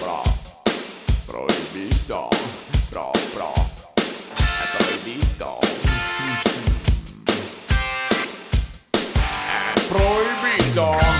pro, proibito, pro, pro, è proibito. È proibito.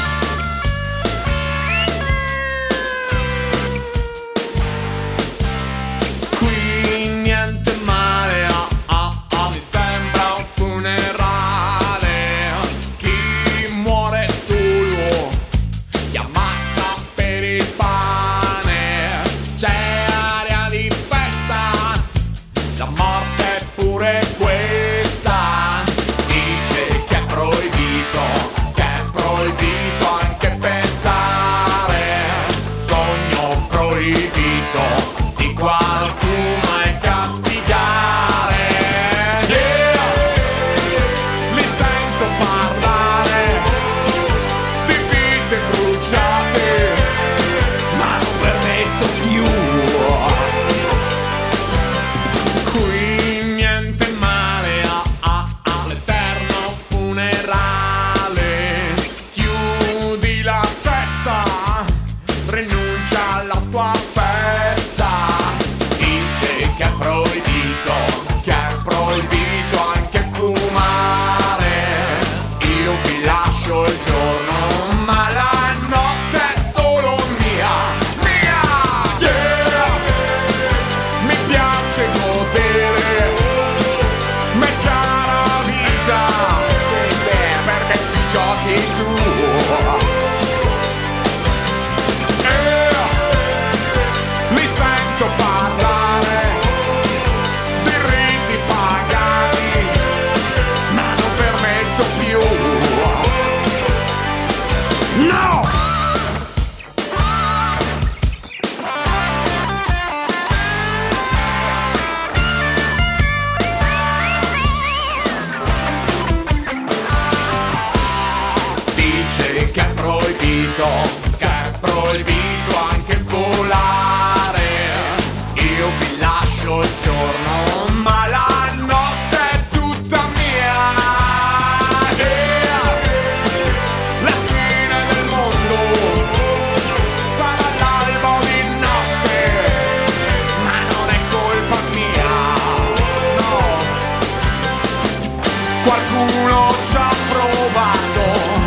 capito che è proibito anche volare. Io vi lascio il giorno, ma la notte è tutta mia. Yeah. La fine del mondo sarà l'alba di notte, ma non è colpa mia. No. Qualcuno ci ha provato.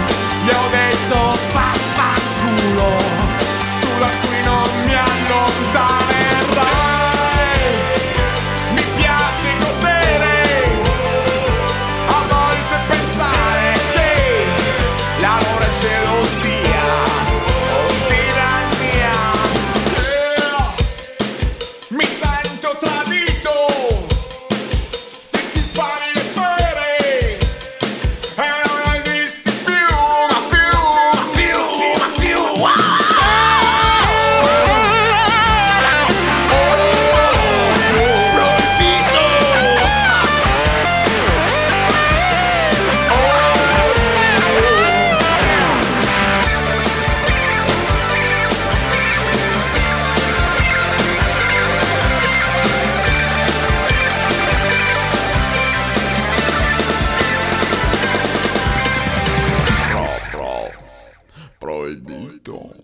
proibito.